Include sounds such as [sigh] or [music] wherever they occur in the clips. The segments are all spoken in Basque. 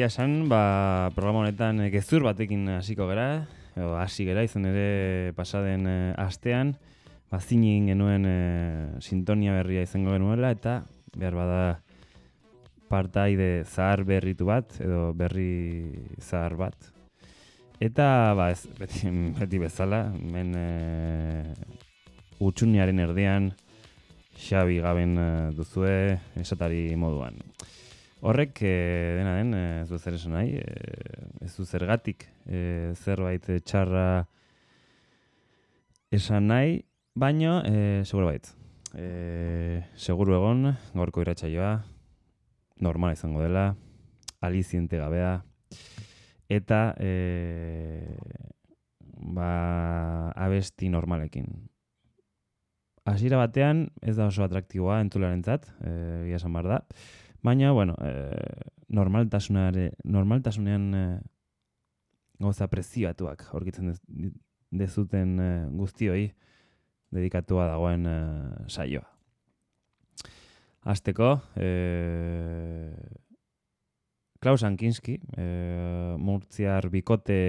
egia esan, ba, programa honetan eh, gezur batekin hasiko gara, edo hasi gara izan ere pasaden e, astean, ba, zinin genuen e, sintonia berria izango genuela, eta behar bada partaide zahar berritu bat, edo berri zahar bat. Eta, ba, ez, beti, beti bezala, men e, utxuniaren erdian, Xabi gaben duzue esatari moduan. Horrek e, dena den, e, ez du zer esan nahi, e, ez du zergatik e, zerbait txarra esan nahi, baino, e, seguro bait. E, seguru egon, gaurko iratsaioa normal izango dela, aliziente gabea, eta e, ba, abesti normalekin. Hasiera batean, ez da oso atraktiboa entzularen zat, e, esan bar da, Baina, bueno, e, normaltasunean e, gauza preziatuak aurkitzen dezuten e, guztioi dedikatua dagoen e, saioa. Azteko, e, Klaus Ankinski, e, murtziar bikote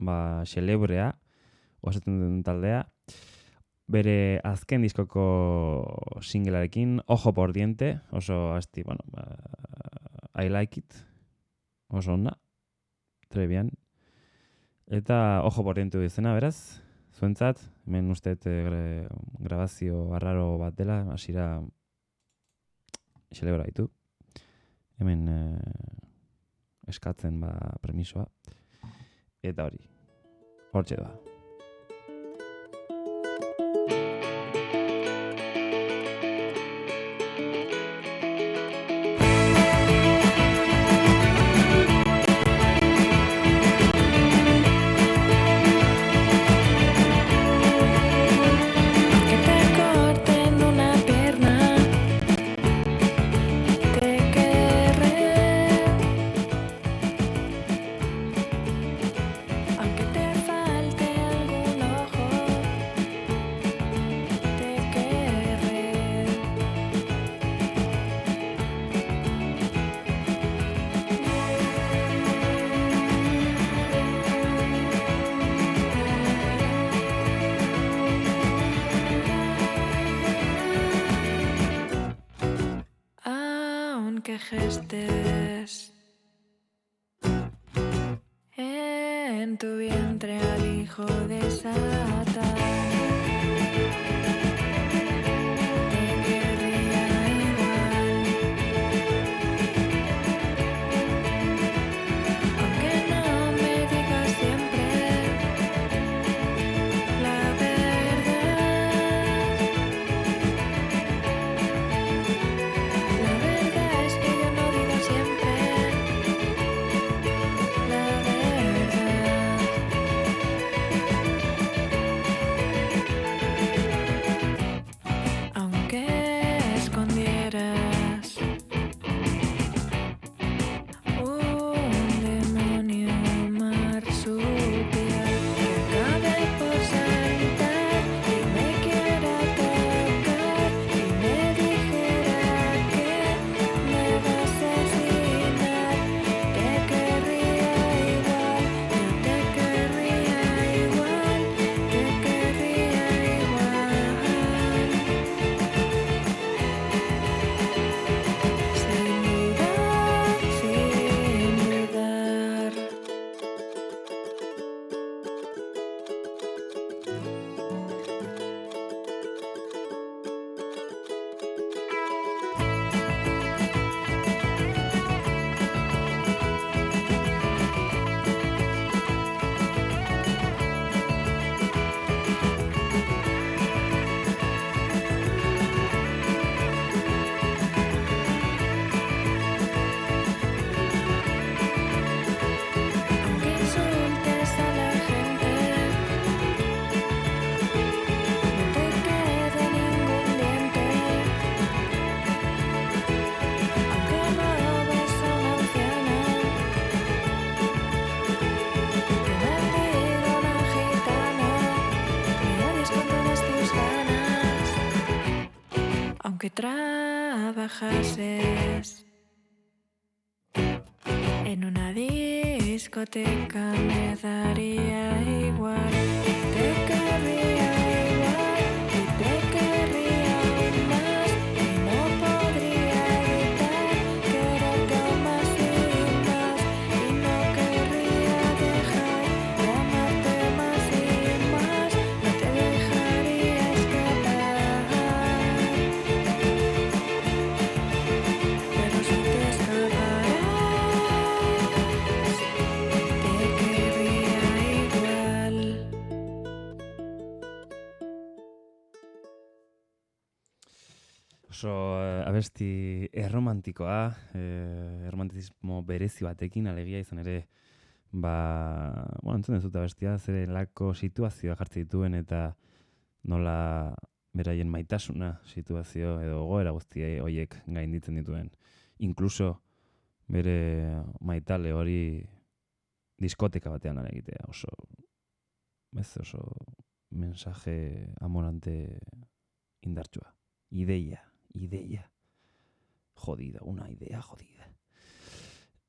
ba, xelebrea, osatzen den taldea, bere azken diskoko singlearekin Ojo por diente, oso asti, bueno, ba, I like it. Oso onda. Trebian. Eta Ojo por diente izena, beraz? Zuentzat, hemen uste e, grabazio arraro bat dela, hasira xelebra ditu. Hemen e, eskatzen ba premisoa. Eta hori. Hortxe da. que gestes en tu vientre al hijo de Satán. En una discoteca me daría igual. Oso uh, abesti erromantikoa, eh, erromantizismo berezi batekin, alegia izan ere, ba, bueno, entzun ez dut abestia, zere lako situazioa jartzen dituen eta nola beraien maitasuna situazio edo goera guztiei hoiek gainditzen dituen. Inkluso bere maitale hori diskoteka batean lan egitea, oso, ez oso mensaje amorante indartsua, ideia idea. Jodida, una idea jodida.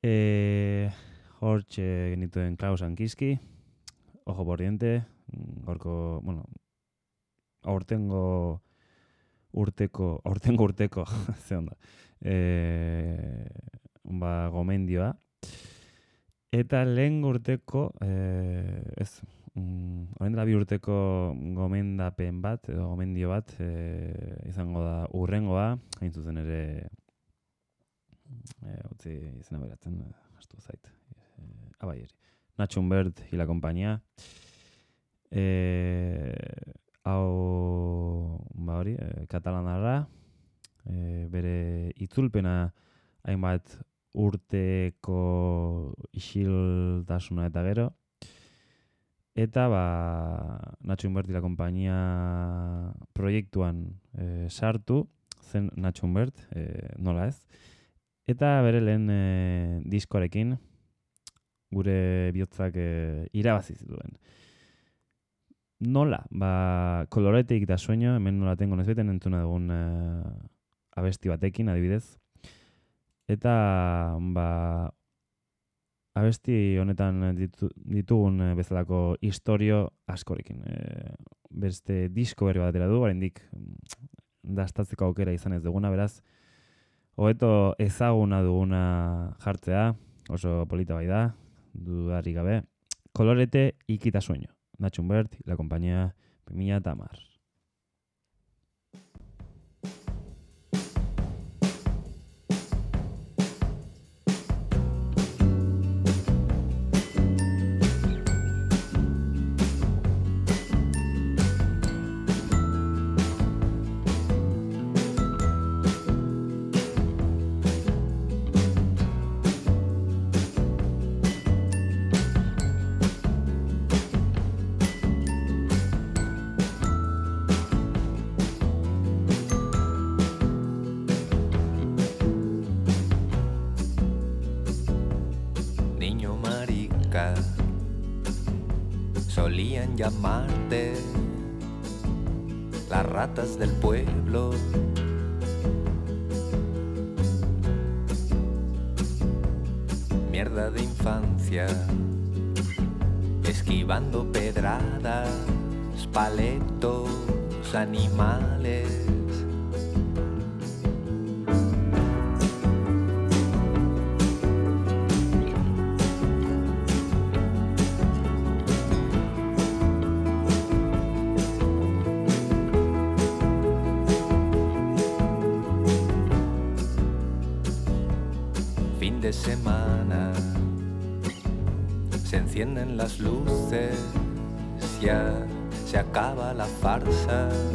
E, hortxe genituen Klaus Ankiski, Ojo Bordiente, gorko, bueno, aurtengo urteko, aurtengo urteko, [laughs] ze onda, e, ba, gomendioa. Eta lehen urteko, e, ez, mm, orain dela bi urteko gomendapen bat, edo gomendio bat, e, izango da urrengoa, hain zuzen ere, e, utzi izena beratzen, astu zait, e, abai eri. Nacho Humbert y la compañía. E, hau, ba hori, e, katalanarra, e, bere itzulpena hainbat urteko isiltasuna eta gero, Eta ba, Nacho Humbert kompainia proiektuan e, sartu, zen Nacho Humbert, e, nola ez. Eta bere lehen e, diskoarekin gure bihotzak e, irabazi zituen. Nola, ba, koloretik eta sueño, hemen nola tengo nezbeten entzuna dugun e, abesti batekin, adibidez. Eta, ba, abesti honetan ditu, ditugun eh, bezalako historio askorekin. E, beste disko berri batera du, oraindik mm, dastatzeko aukera izan ez duguna, beraz, hobeto ezaguna duguna jartzea, oso polita bai da, dudari gabe, kolorete ikita sueño. Nacho Humbert, la compañía Pimilla Tamar. Llamarte las ratas del pueblo. Mierda de infancia, esquivando pedradas, paletos, animales. La farsa.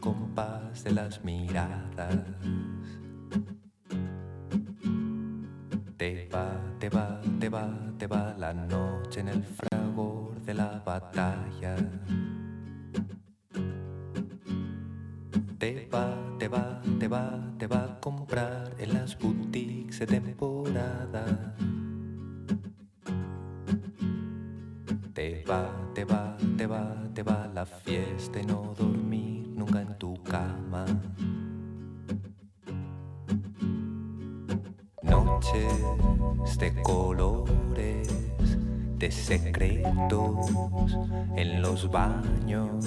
Compás de las miradas. Te va, te va, te va, te va la noche en el fragor de la batalla. Te va, te va, te va, te va a comprar en las boutiques de temporada. Te va, te va, te va, te va la fiesta y no dormir en tu cama. Noches de colores, de secretos en los baños.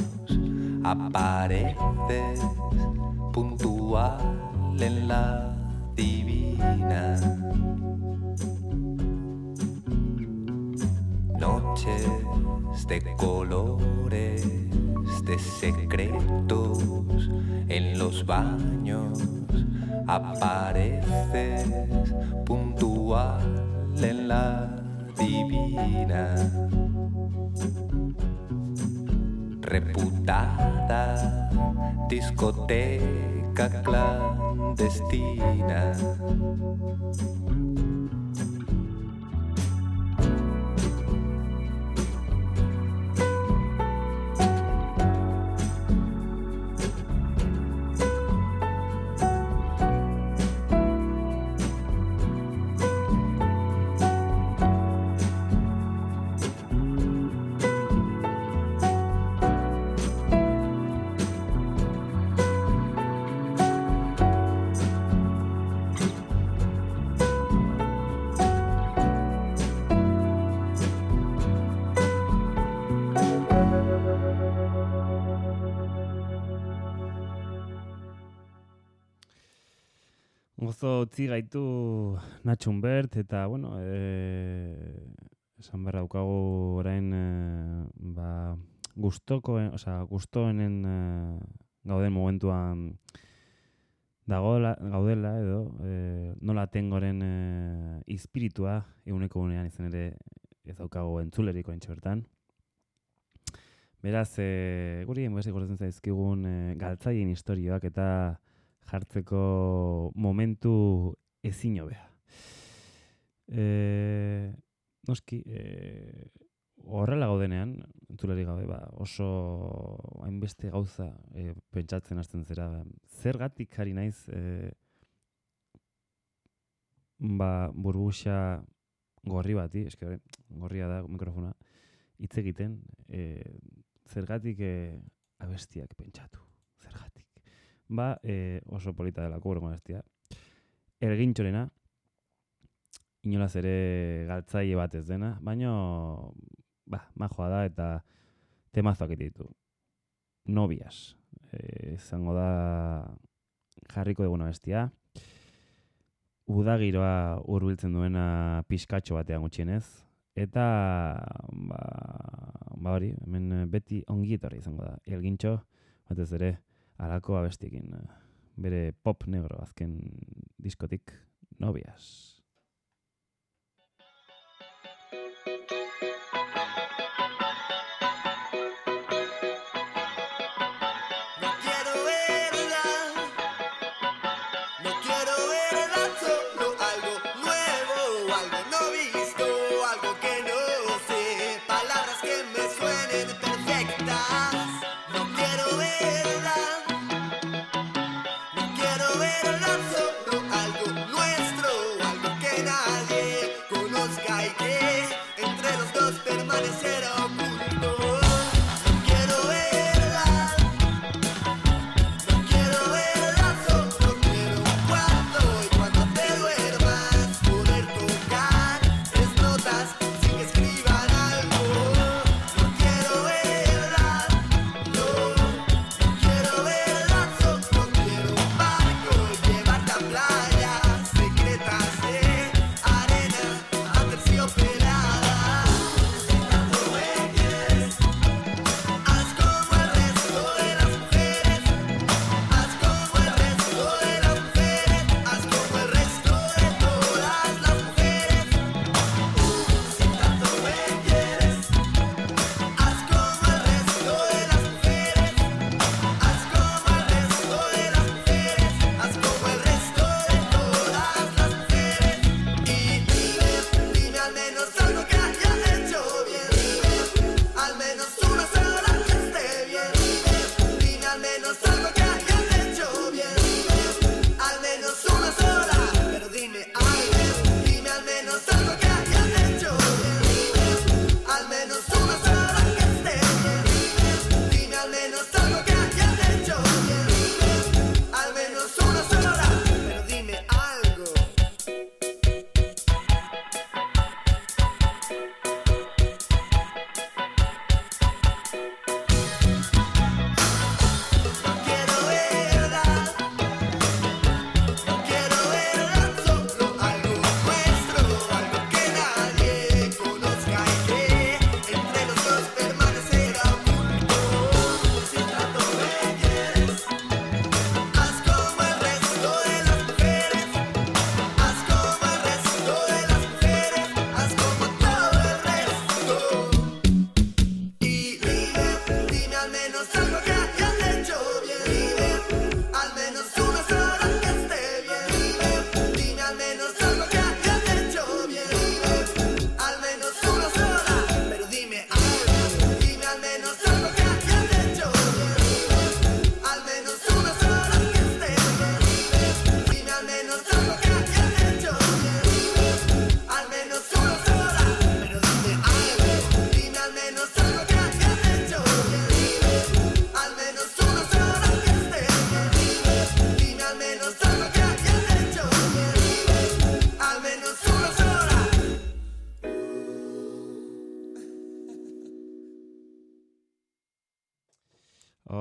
Apareces puntual en la divina. Noches de colores, de secretos en los baños. Apareces puntual en la divina. Reputada discoteca clandestina. Utzi gaitu Nacho Humbert eta, bueno, e, esan behar daukagu orain e, ba, gustoko, osea, gustoenen e, gauden momentuan dagoela, gaudela edo e, nola tengoren e, espiritua eguneko gunean izan ere ez daukagu entzuleriko entxe. Beraz, e, guri enbese gortzen zaizkigun e, galtzaien historioak eta jartzeko momentu ezin hobea. E, noski, e, horrela gaudenean, entzulari gabe, ba, oso hainbeste gauza e, pentsatzen hasten zera. Zergatik ari naiz e, ba, burbuxa gorri bati, eske hori, gorria da mikrofona, hitz egiten, e, zergatik e, abestiak pentsatu, ba e, oso polita dela kubreko abestia. Ergintxorena, inolaz ere galtzaile bat ez dena, baino ba, majoa da eta temazoak ditu. Nobias, e, izango da jarriko duguna bestia. Udagiroa hurbiltzen duena pixkatxo batean gutxienez. Eta, ba, ba hori, hemen beti ongi etorri izango da. Elgintxo, batez ere, alako abestiekin bere pop negro azken diskotik nobias.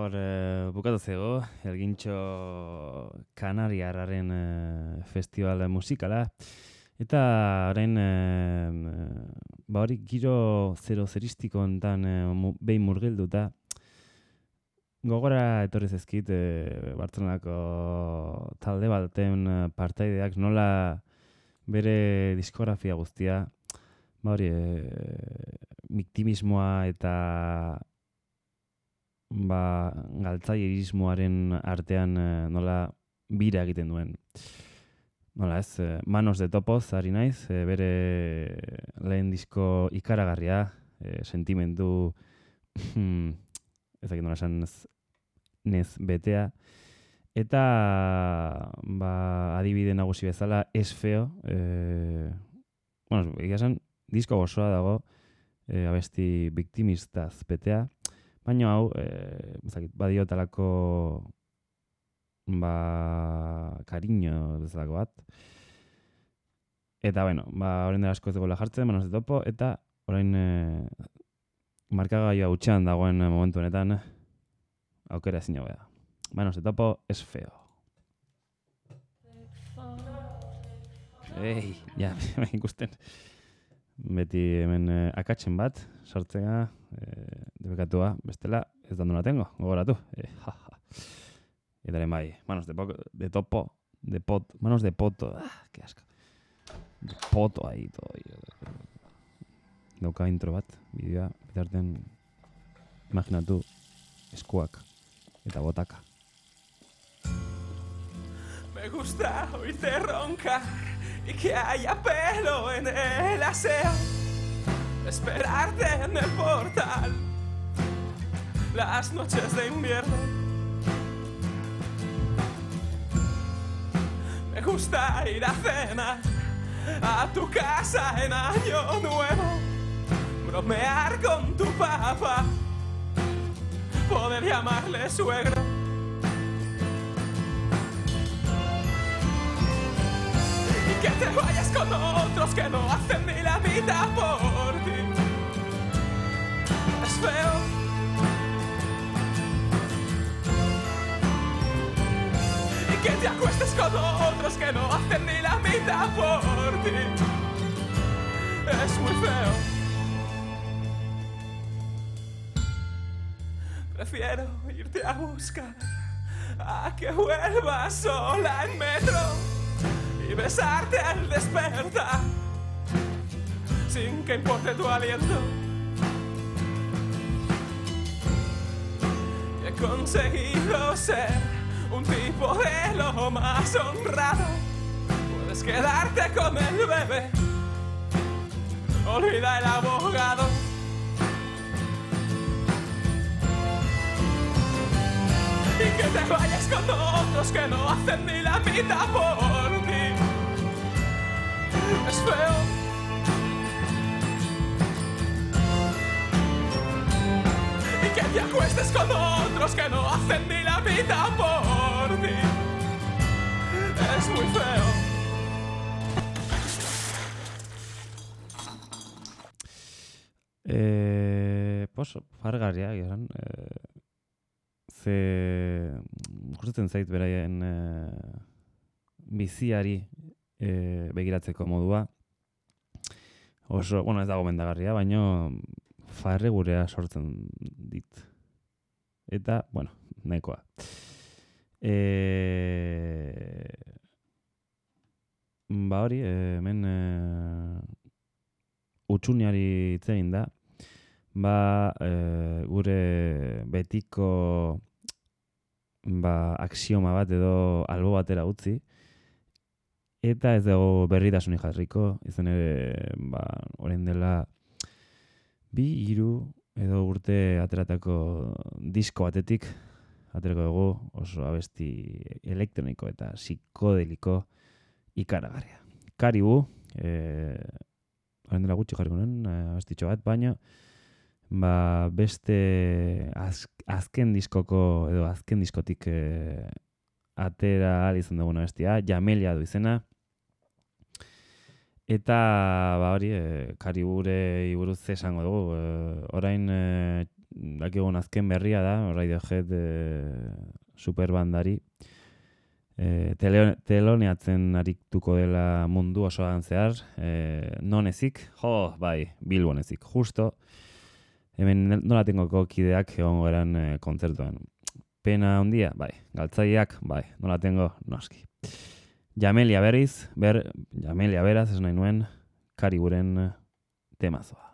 Hor, e, bukatu zego, elgintxo kanariarraren e, festival musikala. Eta orain, e, ba hori giro zero zeristiko ontan e, mu, behin murgilduta, gogora etorri zezkit e, Bartzelonako talde baten partaideak nola bere diskografia guztia, ba hori, e, miktimismoa eta ba, galtzailerismoaren artean eh, nola bira egiten duen. Nola ez, eh, Manos de Topoz ari naiz, eh, bere lehen disko ikaragarria, sentimendu, ez dakit nola esan ez, nez betea, eta ba, adibide nagusi bezala ez feo, eh, bueno, egia esan, disko gozoa dago, eh, abesti biktimistaz betea, Baina hau, e, ezakit, badio talako ba, kariño bezalako bat. Eta, bueno, ba, orain dela asko ez dugu jartzen, manos de topo, eta orain e, markagailua utxean dagoen momentu honetan aukera ezin da. Manos de topo es feo. Ei, ja, [laughs] ikusten. Beti hemen eh, akatzen bat, sortzea, eh, debekatua, bestela, ez da nuna tengo, gogoratu. Eh, [laughs] ja, ja. Eta bai, manos de, poco, de topo, de pot, manos de poto, ah, que asco. De poto ahí, todo. Dauka intro bat, bideoa, bitartean, imaginatu, eskuak, eta botaka. Me gusta oírte roncar y que haya pelo en el aseo. Esperarte en el portal las noches de invierno. Me gusta ir a cenar a tu casa en Año Nuevo, bromear con tu papá, poder llamarle suegro. Te vayas con otros que no hacen ni la mitad por ti. Es feo. Y que te acuestes con otros que no hacen ni la mitad por ti. Es muy feo. Prefiero irte a buscar a que vuelvas sola en metro y besarte al despertar sin que importe tu aliento. He conseguido ser un tipo de lo más honrado. Puedes quedarte con el bebé. Olvida el abogado. Y que te vayas con otros que no hacen ni la mitad por feo. Y que te acuestes con otros que no hacen ni la mitad por ti. Es muy feo. E, poso, fargarria, esan. E, ze gustatzen zait beraien e, biziari e, begiratzeko modua. Oso, bueno, ez dago mendagarria, baino farre gurea sortzen dit. Eta, bueno, nahikoa. E, ba hori, e, hemen e, utxuniari hitz egin da, ba e, gure betiko ba, axioma bat edo albo batera utzi, eta ez dago berritasunik jarriko, izan ere, ba, orain dela bi, hiru edo urte ateratako disko batetik, aterako dugu oso abesti elektroniko eta psikodeliko ikaragarria. Karibu, eh, orain dela gutxi jarriko nuen, eh, abestitxo bat, baina ba, beste az, azken diskoko edo azken diskotik eh, atera ahal izan duguna bestia, Jamelia du izena. Eta ba hori, e, karibure buruz ze esango dugu. E, orain e, dakigun azken berria da, Radiohead e, superbandari. E, tele, teloneatzen arituko dela mundu osoan zehar, e, non ezik, jo, bai, bilbon ezik, justo, hemen nola tengoko kideak egongo eran e, kontzertuan. Pena handia, bai, galtzaileak, bai, nola tengo, noski. Jamelia berriz, ber, Jamelia beraz, ez nahi nuen, kariburen temazoa.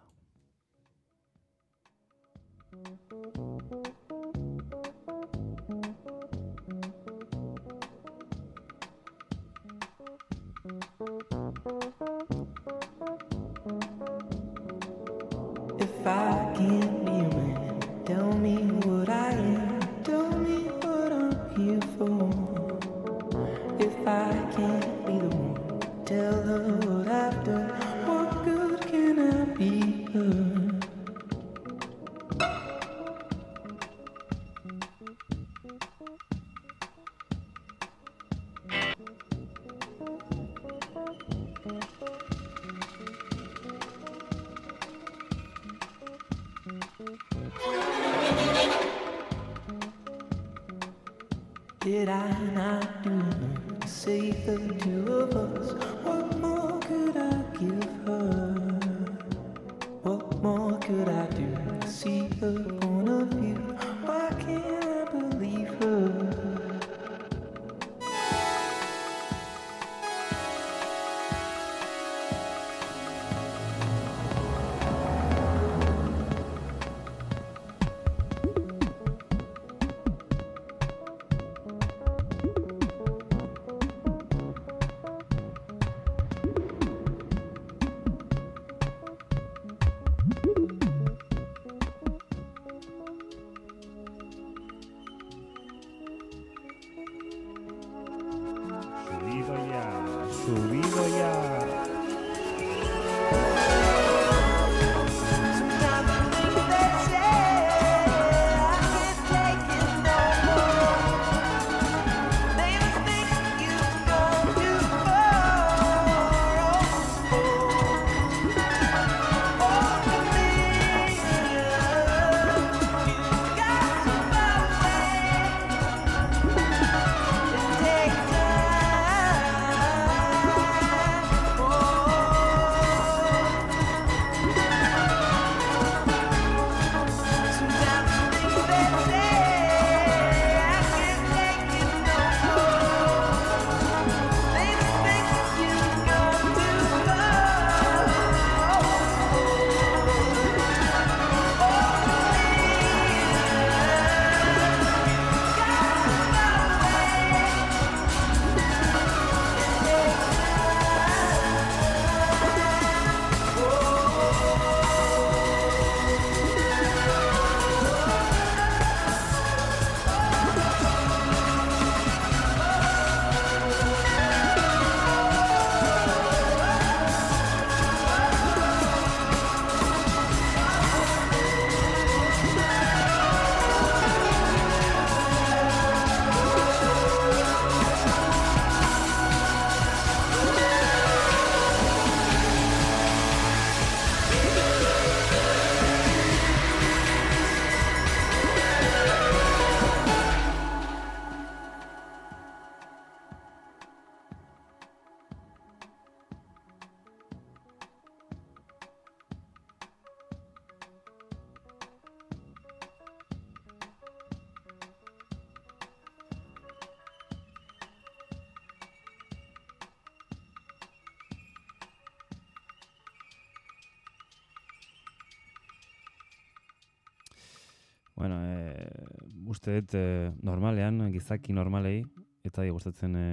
Uste dut e, normalean, gizaki normalei, eta gustatzen e,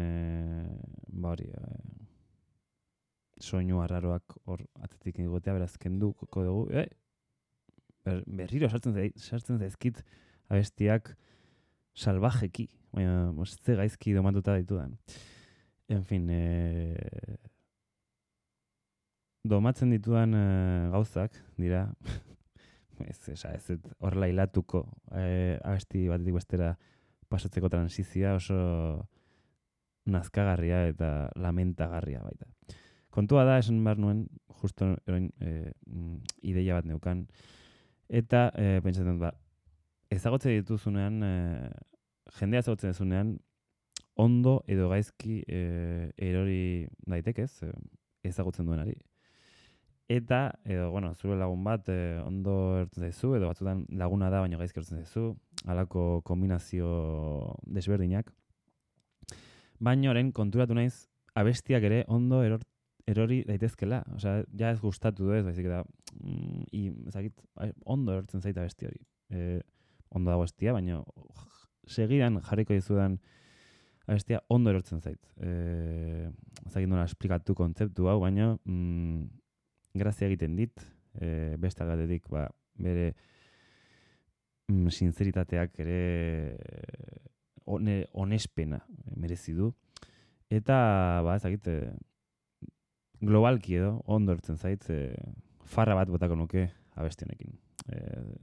ba hori, e, soinu arraroak hor atzetik egotea, beraz, kenduko dugu, e, ber, berriro sartzen, zai, sartzen zaizkit abestiak salvajeki, baina ze gaizki domatuta ditudan. En fin, e, domatzen ditudan e, gauzak, dira, ez, esa, ez dut horrela hilatuko e, abesti batetik bestera pasatzeko transizioa oso nazkagarria eta lamentagarria baita. Kontua da, esan behar nuen, justo orain e, ideia bat neukan, eta e, pentsatzen dut, ba, ezagotze dituzunean, e, jendea ezagutzen duzunean, ondo edo gaizki e, erori daitekez, e, ezagutzen duenari. Eta, edo, bueno, zure lagun bat e, ondo ertzen zaizu, edo batzutan laguna da, baina gaizki ertzen zaizu, halako kombinazio desberdinak. Baina orain konturatu naiz, abestiak ere ondo eror, erori daitezkela. Osea, ja ez gustatu du ez, baizik eta mm, i, ezakit, ondo erortzen zaita abesti hori. E, ondo dago abestia, baina segidan jarriko dizudan abestia ondo erortzen zait. E, ezakit nola esplikatu kontzeptu hau, baina mm, grazia egiten dit, e, beste algatetik, ba, bere mm, sinceritateak ere one, onespena merezi du. Eta, ba, ezakit, e, globalki edo, ondo ertzen zait, e, farra bat botako nuke abesti honekin. E,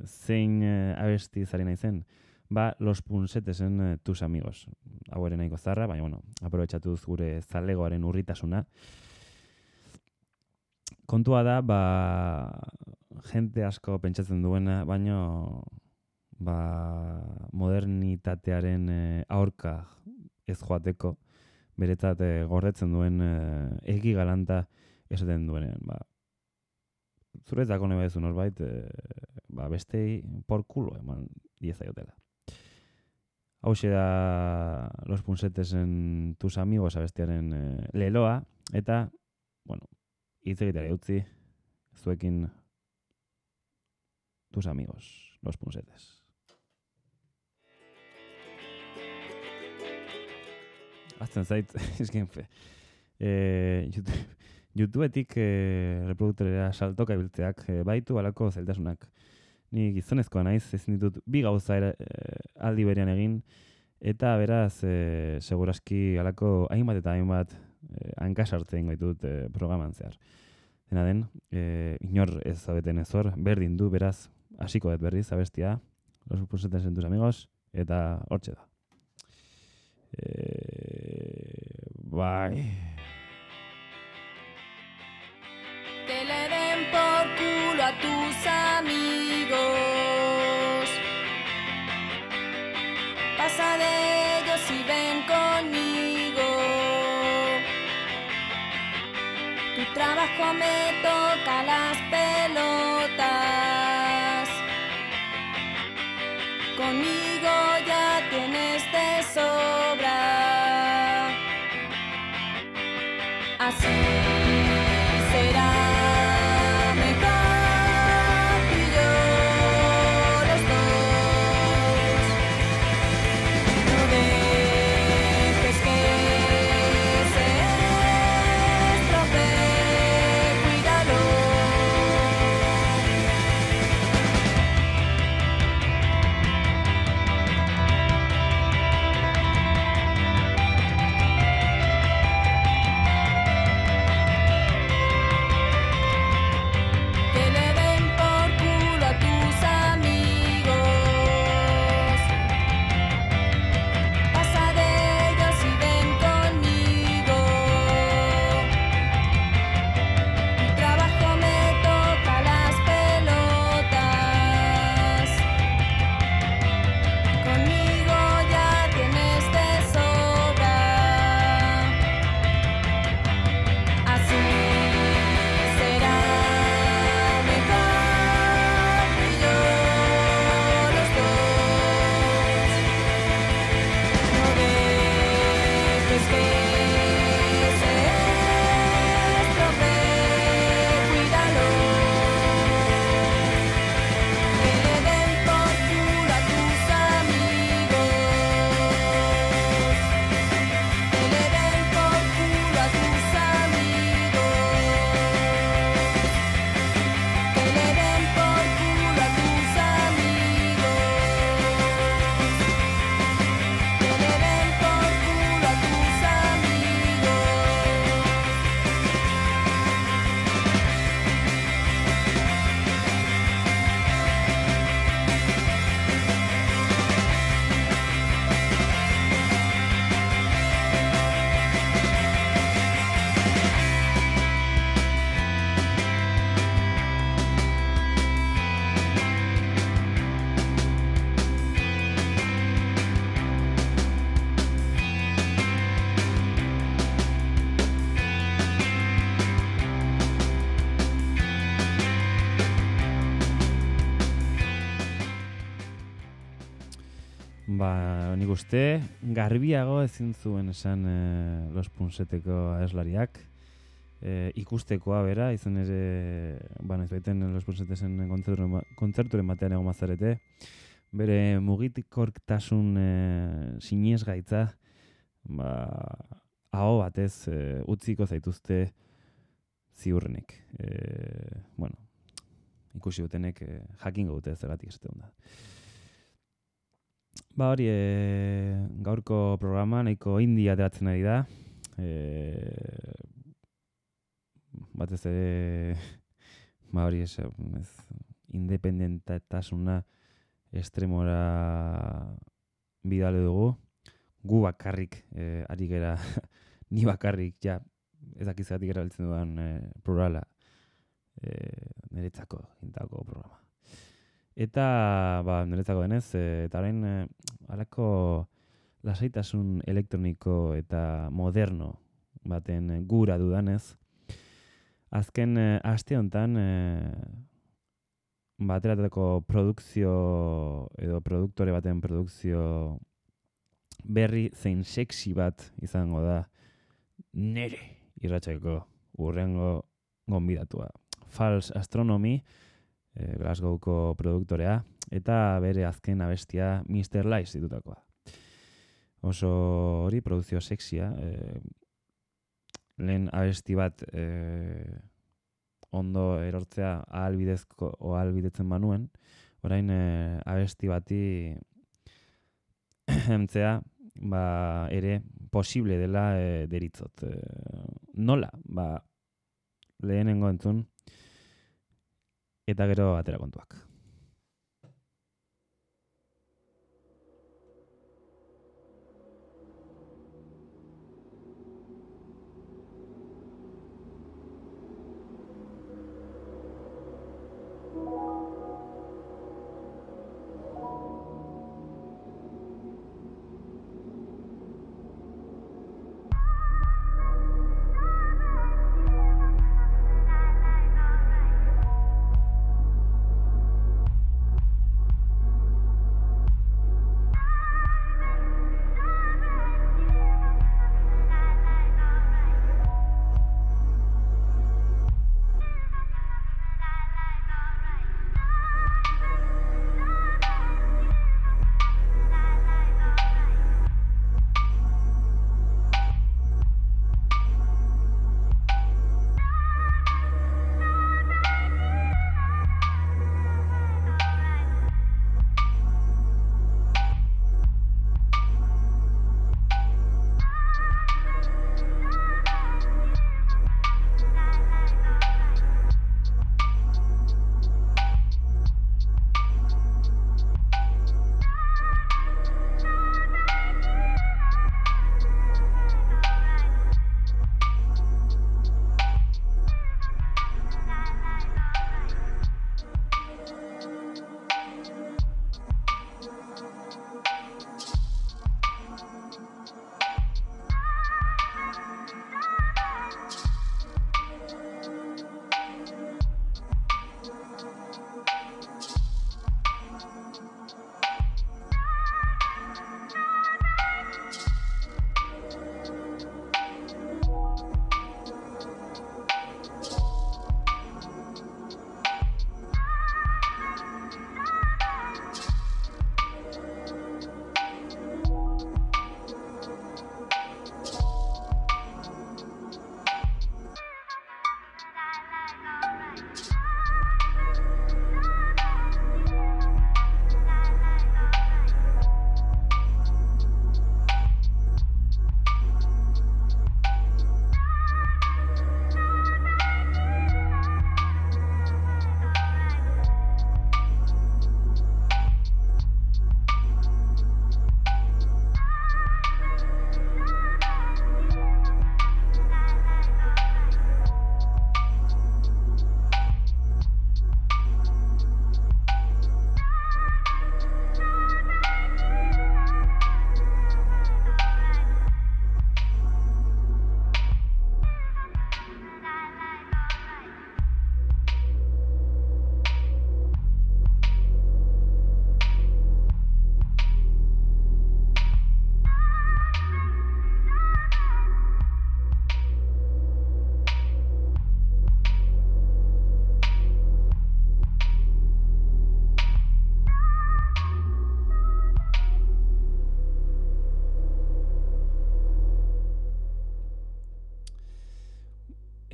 zein e, abesti zari naizen? Ba, Los Punsetesen e, Tus Amigos. Hau ere nahiko zarra, baina, bueno, aprobetxatuz gure zalegoaren urritasuna. Kontua da, ba, jente asko pentsatzen duena, baino ba, modernitatearen e, aurka ez joateko, beretzat e, gordetzen duen e, egi galanta esaten duenean. Ba, zuretzako nahi baduzu norbait, e, ba, bestei por culo eman diezaiotela. Hau da Los Punsetesen Tus Amigos abestiaren e, leloa, eta, bueno, hitz egiteari utzi, zuekin Tus Amigos, Los Punsetes. Azten zait, [laughs] esken. E, YouTube, YouTubeetik e, reproduktorera saltoka ibiltzeak e, baitu balako zailtasunak. Ni gizonezkoa naiz, ezin ditut bi gauza era, e, aldi berean egin, eta beraz, e, seguraski alako hainbat eta hainbat e, hankasartze ingo ditut e, programan zehar. Dena den, e, inor ez zabeten ez hor, berdin du, beraz, hasiko dut berriz, abestia, los pusetes en tus amigos, eta hortxe da. E, bai... Que le den por culo a tus amigos. Pasa de ellos y ven conmigo. Trabajo me toca las pelotas. Conmigo ya tienes de sobra. Así ba, nik uste, garbiago ezin zuen esan e, Los Punseteko aeslariak. E, ikustekoa bera, izan ere, ba, noiz baiten Los Punsetesen kontzerturen, kontzerturen batean egon mazarete. Bere mugitikortasun e, sinez gaitza, ba, aho batez e, utziko zaituzte ziurrenik. E, bueno, ikusi dutenek e, jakingo dute zergatik esaten da. Ba hori, e, gaurko programa nahiko india ateratzen ari da. E, batez ere, [laughs] ba hori ez, independentatasuna estremora bidale dugu. Gu bakarrik e, ari gera, [laughs] ni bakarrik, ja, ez dakiz zeratik erabiltzen dudan e, plurala e, niretzako, intako programa. Eta, ba, niretzako denez, e, eta orain, e, halako lasaitasun elektroniko eta moderno baten e, gura dudanez, azken e, aste honetan, e, bateratako produkzio edo produktore baten produkzio berri zein sexy bat izango da nere irratxeko urrengo gonbidatua. False Astronomy, e, Glasgowko produktorea, eta bere azken abestia Mr. Lies ditutakoa. Oso hori produkzio sexia, e, lehen abesti bat e, ondo erortzea ahalbidezko ahalbidetzen banuen, orain e, abesti bati [clears throat] emtzea ba, ere posible dela e, deritzot. E, nola? Ba, lehenengo entzun, eta gero atera kontuak.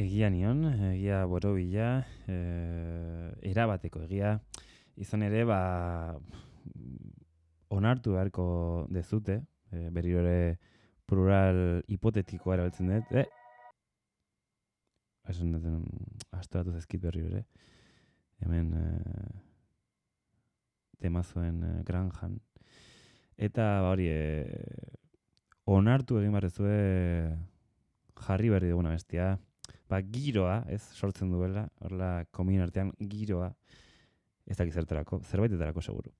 Egia nion, egia borobila, e, erabateko egia, izan ere, ba, onartu beharko dezute, e, berriro ere plural hipotetikoa erabiltzen dut, e? Esan dut, astoratu zezkit berriro ere. Hemen e, temazoen e, granjan. Eta ba, hori, e, onartu egin barrezue jarri berri duguna bestia. Ba, giroa, ez, sortzen duela, horla komin artean, giroa, ez dakit zertarako, zerbaitetarako seguru.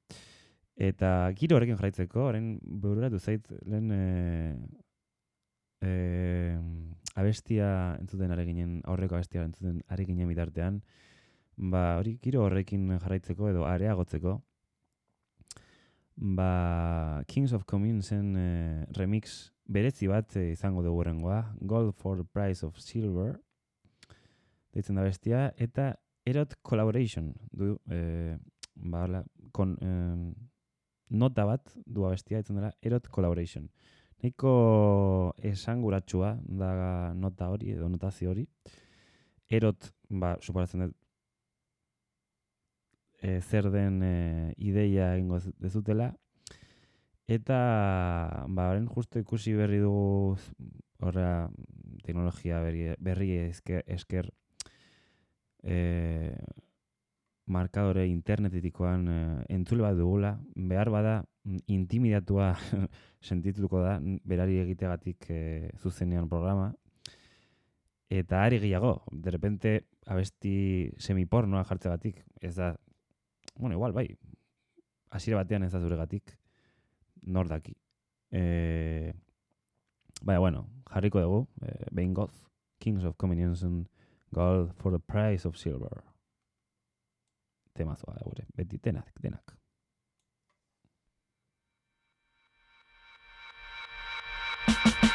Eta giro horrekin jarraitzeko, orain bururatu zait, lehen e, e, abestia entzuten ari ginen, aurreko abestia entzuten ari ginen bitartean, ba, hori giro horrekin jarraitzeko edo areagotzeko, ba, Kings of Communesen e, remix berezi bat e, izango dugu rengoa, Gold for the Price of Silver, deitzen da bestia, eta Erot Collaboration du, e, ba, hola, kon, em, nota bat du abestia, deitzen dela Erot Collaboration. Nahiko esanguratsua da nota hori, edo notazio hori. Erot, ba, suporatzen dut, e, zer den e, ideia egingo ez- dezutela. Eta, ba, orain justo ikusi berri dugu horra teknologia berri, berri esker, esker e, markadore internetitikoan e, entzule bat dugula, behar bada intimidatua [laughs] sentituko da berari egitegatik e, zuzenean programa, eta ari gehiago, de repente abesti semipornoa jartzegatik, ez da, bueno, igual, bai, hasiera batean ez da zuregatik, nor daki. E, baina, bueno, jarriko dugu, e, behin goz, Kings of Communion Gold for the Price of Silver. Temazoa gure, beti denak, denak. If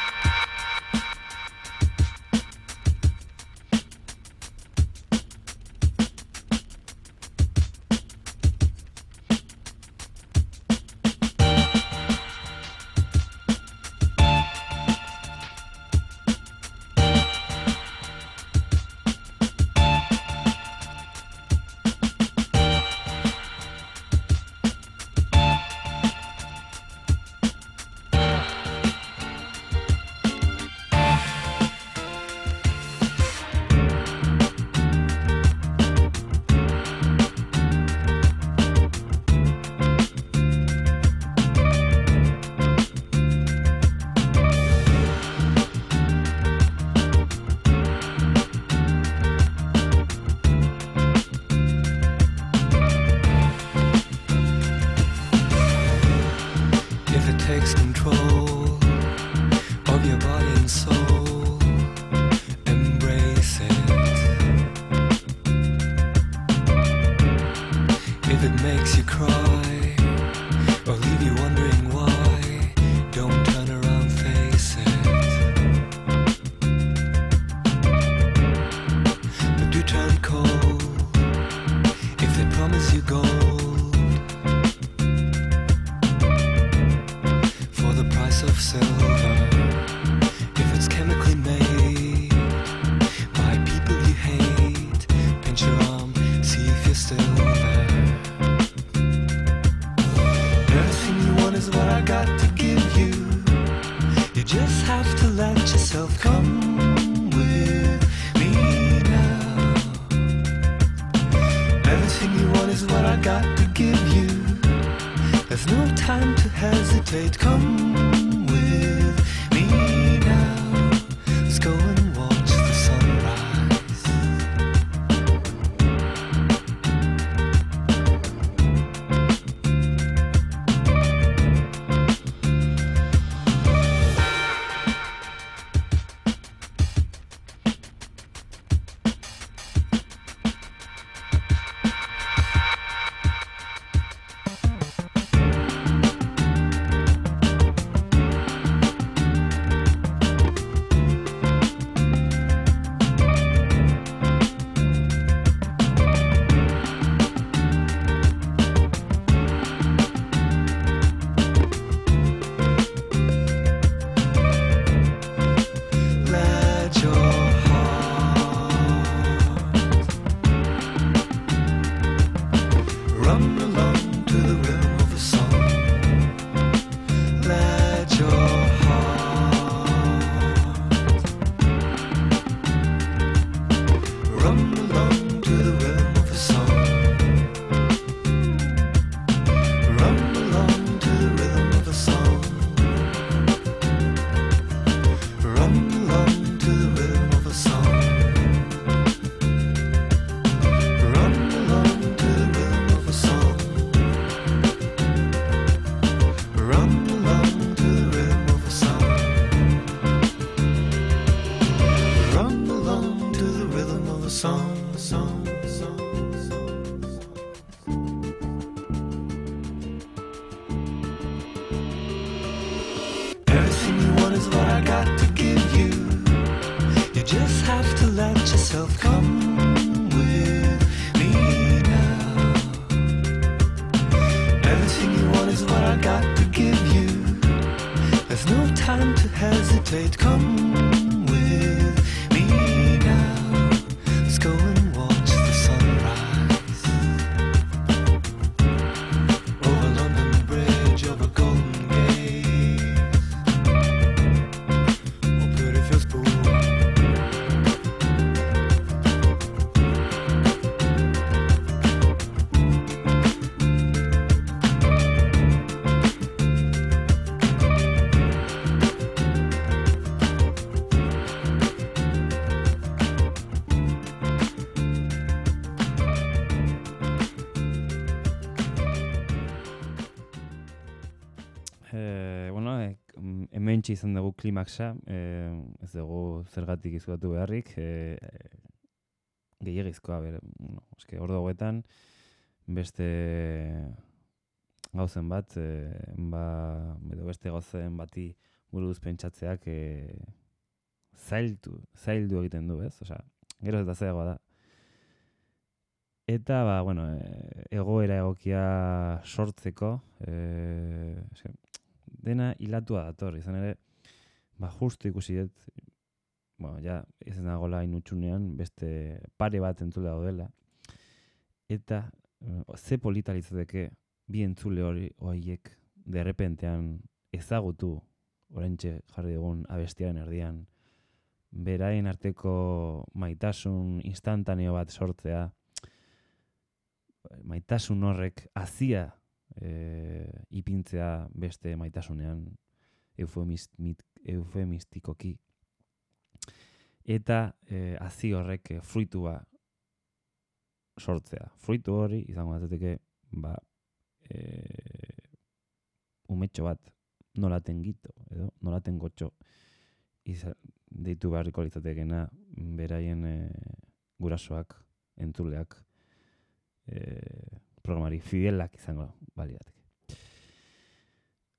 time to hesitate. Come said, Come dugu klimaxa, e, ez dugu zergatik izudatu beharrik, e, e, gehiagizkoa, bere, bueno, eske ordu hauetan, beste gauzen bat, e, ba, edo beste gauzen bati buruz pentsatzeak e, zailtu, zaildu egiten du, ez? Osea, gero eta zailagoa da. Eta, ba, bueno, egoera egokia sortzeko, e, eske, dena hilatua dator, izan ere, ba, justu ikusi dut, bueno, ja, ez nagola inutxunean, beste pare bat entzule daudela, eta eh, ze polita litzateke bi entzule hori horiek derrepentean ezagutu orentxe jarri dugun abestiaren erdian, beraien arteko maitasun instantaneo bat sortzea, maitasun horrek hazia e, ipintzea beste maitasunean eufemist, mit, eufemistikoki. Eta e, hazi horrek e, fruitua sortzea. Fruitu hori izango dateteke ba, e, umetxo bat nolaten gito, edo nolaten gotxo iza, deitu beharriko litzatekena beraien e, gurasoak, entzuleak, e, programari fidelak izango baliateke.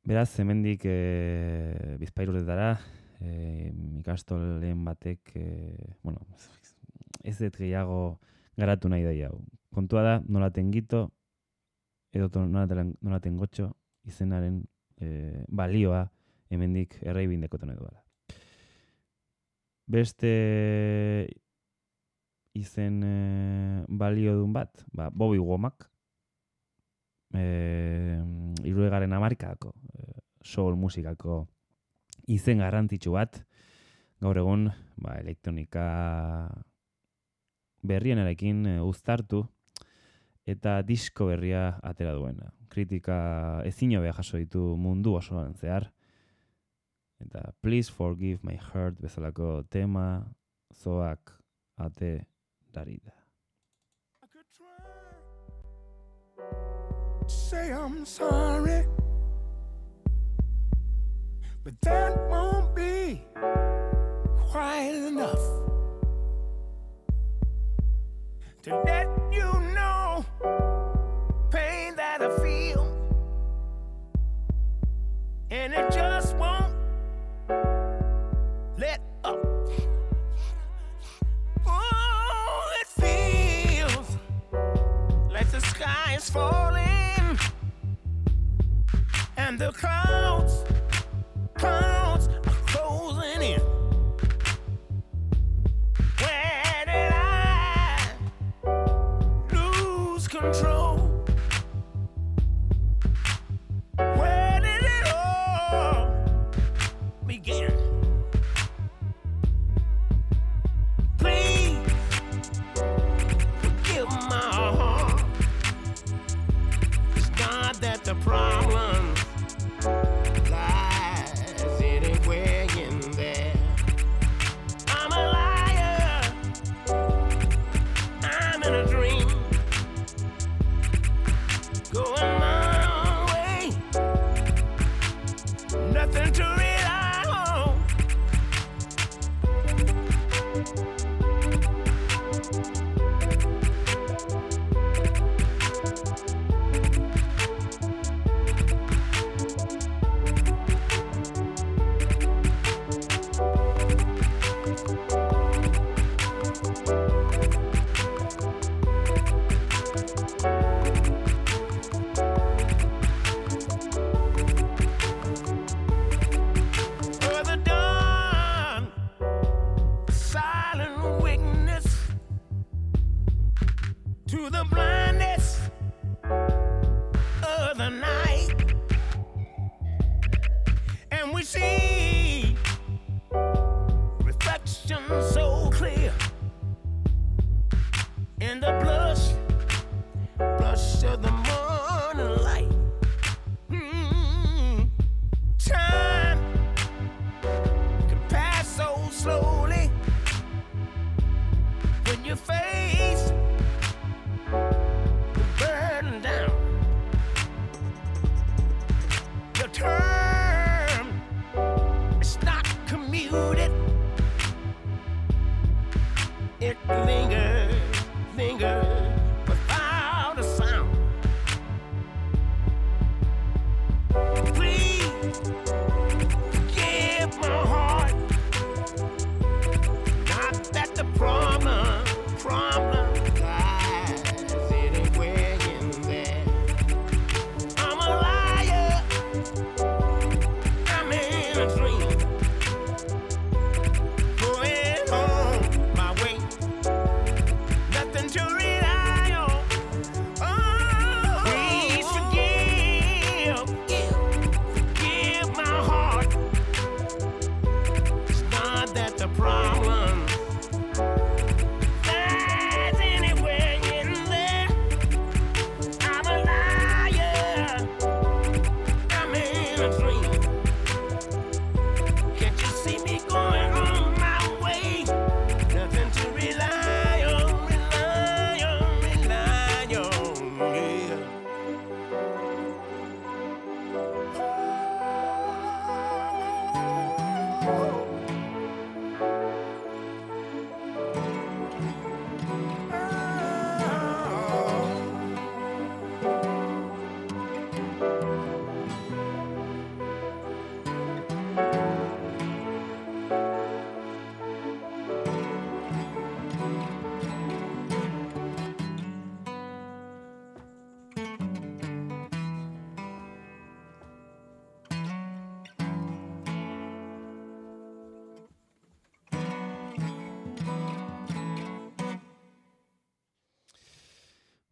Beraz, hemendik e, bizpairuretara, e, ikastolen batek, e, bueno, ez dut gehiago garatu nahi daia hau. Kontua da, nolaten gito, edo to- nolaten, nolaten gotxo, izenaren e, balioa hemendik erreibindekotan edo dela. Beste izen e, balio dun bat, ba, Bobby Womack, e, iruegaren amarkako e, soul musikako izen garrantzitsu bat, gaur egun ba, elektronika berrienarekin e, uztartu eta disko berria atera duena. Kritika ezin hobea jaso ditu mundu osoan zehar. Eta Please Forgive My Heart bezalako tema zoak ate darida. Say I'm sorry, but that won't be quite enough to let you know pain that I feel, and it just won't let up. Oh, it feels like the sky is falling the clouds,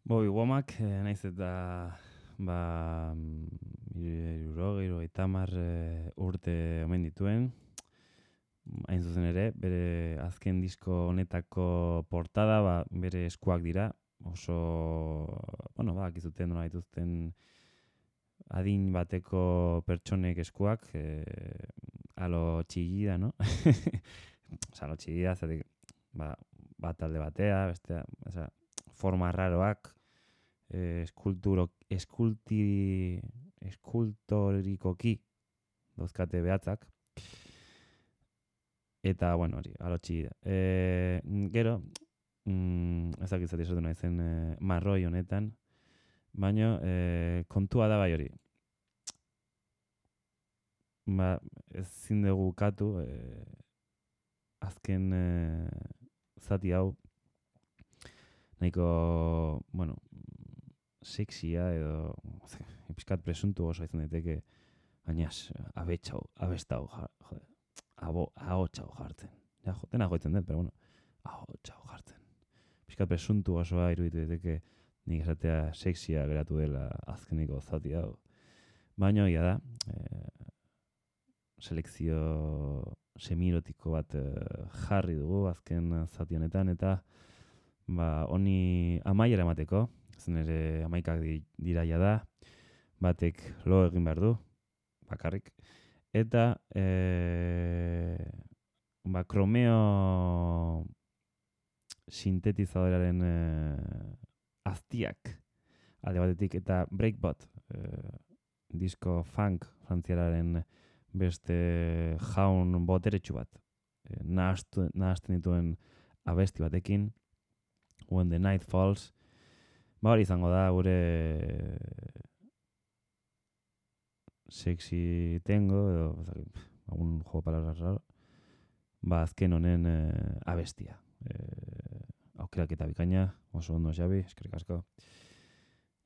Bobby Womack, eh, naiz eta ba, irurogei, irurogeita hamar eh, urte omen dituen, hain zuzen ere, bere azken disko honetako portada, ba, bere eskuak dira, oso, bueno, ba, akizuten nola dituzten adin bateko pertsonek eskuak, eh, alo txigida, no? [laughs] Osa, alo txigida, zertik, ba, bat alde batea, bestea, osea, forma raroak, eh, eskulturo, eskulti, eskultorikoki dauzkate behatzak. Eta, bueno, hori, alotxi da. E, gero, mm, ez dakit zati esaten naizen e, marroi honetan, baina e, kontua da bai hori. Ba, ezin dugu katu, e, azken e, zati hau, nahiko, bueno, sexia edo pizkat presuntu oso izan daiteke, baina abetxau, abestau, jode, abo, ahotxau jartzen. Ja, jo, dena joitzen dut, pero bueno, ahotxau jartzen. Pizkat presuntu osoa iruditu daiteke nik esatea sexia geratu dela azkeniko zati hau. Baina ia da, e, selekzio semirotiko bat e, jarri dugu azken zati honetan, eta ba, honi amaiera emateko, zen ere amaikak di, diraia da, batek lo egin behar du, bakarrik, eta e, ba, kromeo sintetizadoraren e, aztiak alde batetik, eta breakbot, e, disko funk frantziararen beste jaun boteretsu bat, e, nahastu, nahasten dituen abesti batekin, When the Night Falls, ba hori izango da gure sexy tengo, edo, un juego de palabras raro, ba azken honen eh, abestia. Eh, aukerak eta bikaina, oso ondo Xabi, eskerrik asko.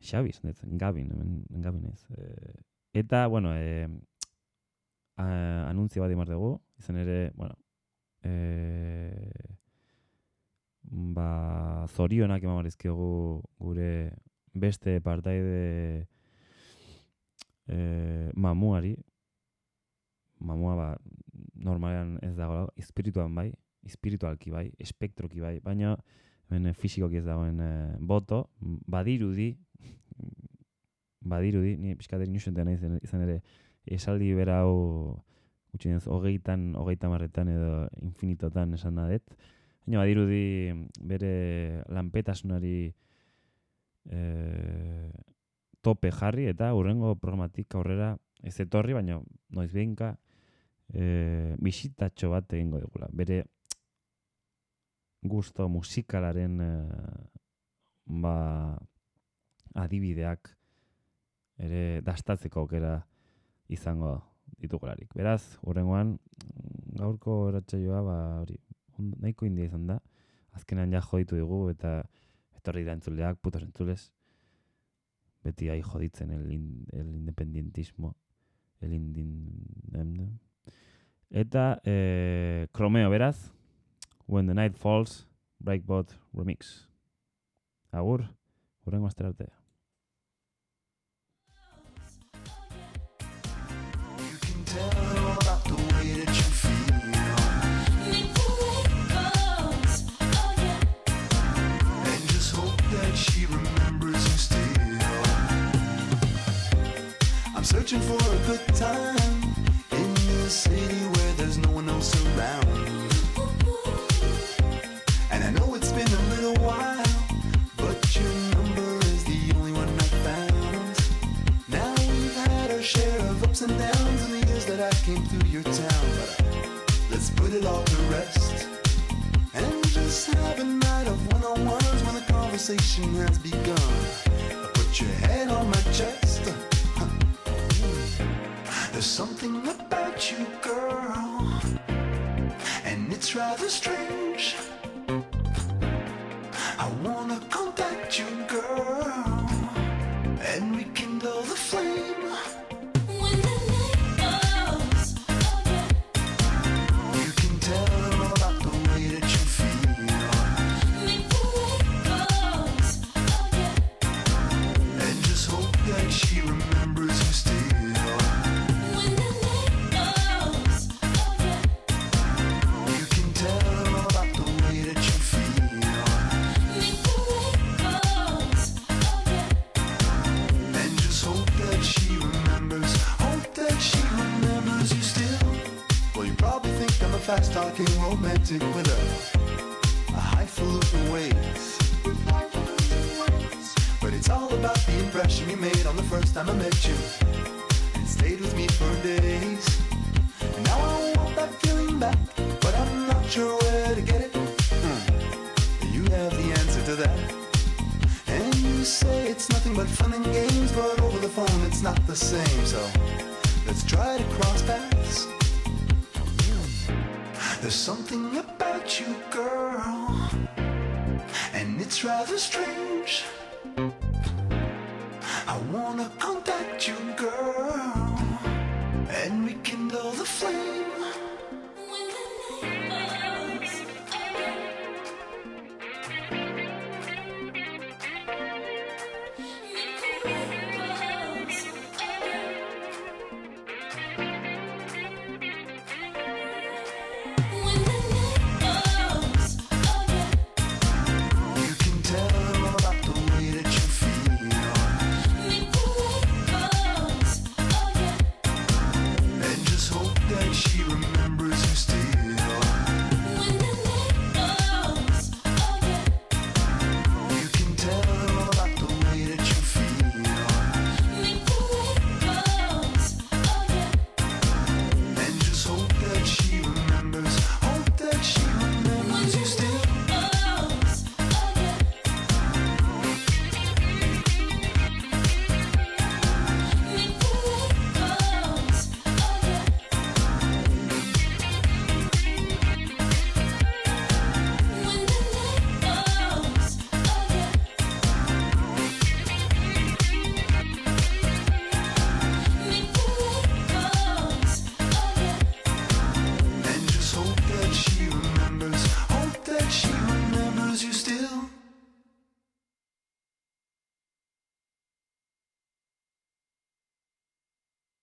Xabi, dut, Gabin, hemen Gabin ez. Eh, eta, bueno, eh, a- anuntzio bat imar dugu, izan ere, bueno, eh, ba, zorionak eman barizkiogu gure beste partaide e, mamuari, mamua ba, normalean ez dago, espirituan bai, espiritualki bai, espektroki bai, baina hemen fisikoki ez dagoen e, boto, badirudi, badirudi, ni pixkater inusentea nahi zen, izan ere, esaldi bera hau gutxienez hogeitan, hogeita marretan edo infinitotan esan nadet. Baina badirudi bere lanpetasunari e, tope jarri eta urrengo programatik aurrera ez etorri, baina noiz behinka e, bisitatxo bat egingo dugula. Bere gusto musikalaren e, ba, adibideak ere dastatzeko aukera izango ditugularik. Beraz, urrengoan, mm, gaurko eratxaioa, ba, hori, ondo- nahiko india izan da. Azkenean ja joditu digu eta etorri dira entzuleak, putos entzules. Beti ahi joditzen el, in, el independentismo. El indin... Eta, eh, Kromeo, beraz, When the Night Falls, Breakbot Remix. Agur, urrengo astera searching for a good time in the city where there's no one else around. And I know it's been a little while, but your number is the only one I found. Now we've had our share of ups and downs in the years that I came through your town. But let's put it all to rest and just have a night of one-on-ones when the conversation has begun. Put your head on my chest. There's something about you, girl, and it's rather strange. to get it? Hmm. You have the answer to that. And you say it's nothing but fun and games, but over the phone it's not the same. So let's try to cross paths. There's something about you, girl, and it's rather strange. I wanna